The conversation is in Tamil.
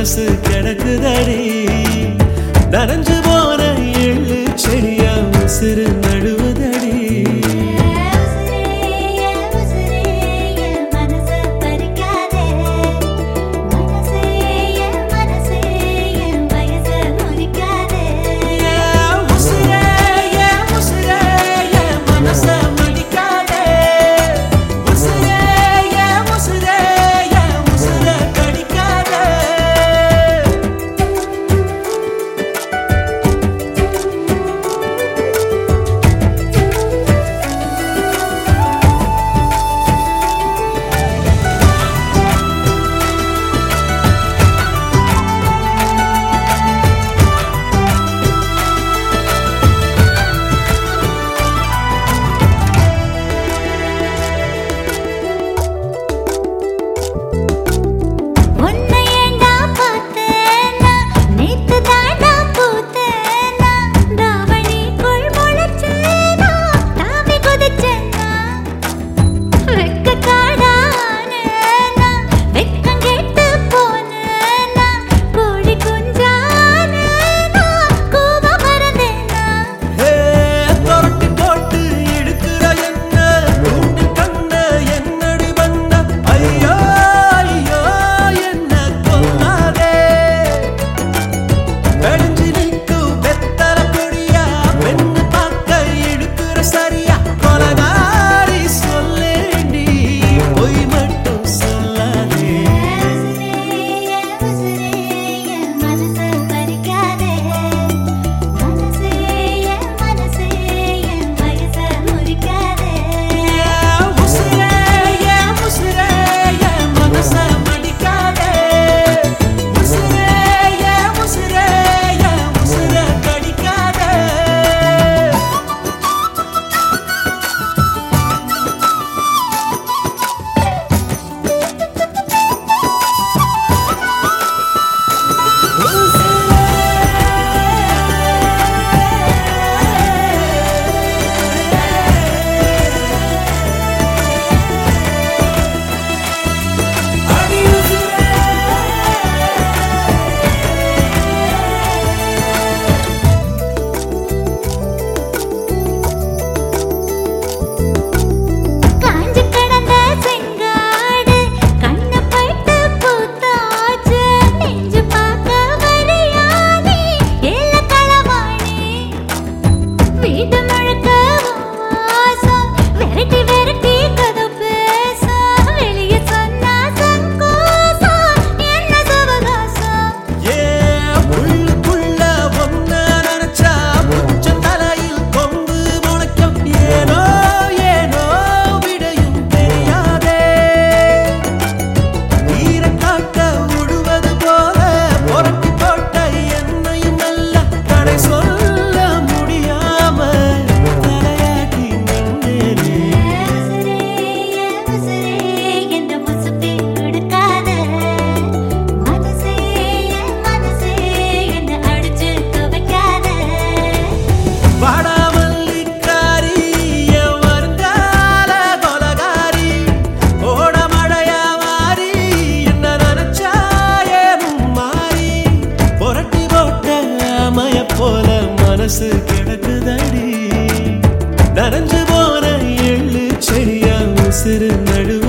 மனசு கிடக்குதடி. நனைஞ்சு போன எள்ளு செடியா உசிறு நடுவு மனசு கிடக்குதடி. நனைஞ்சு போன எள்ளு செடியா உசிறு நடு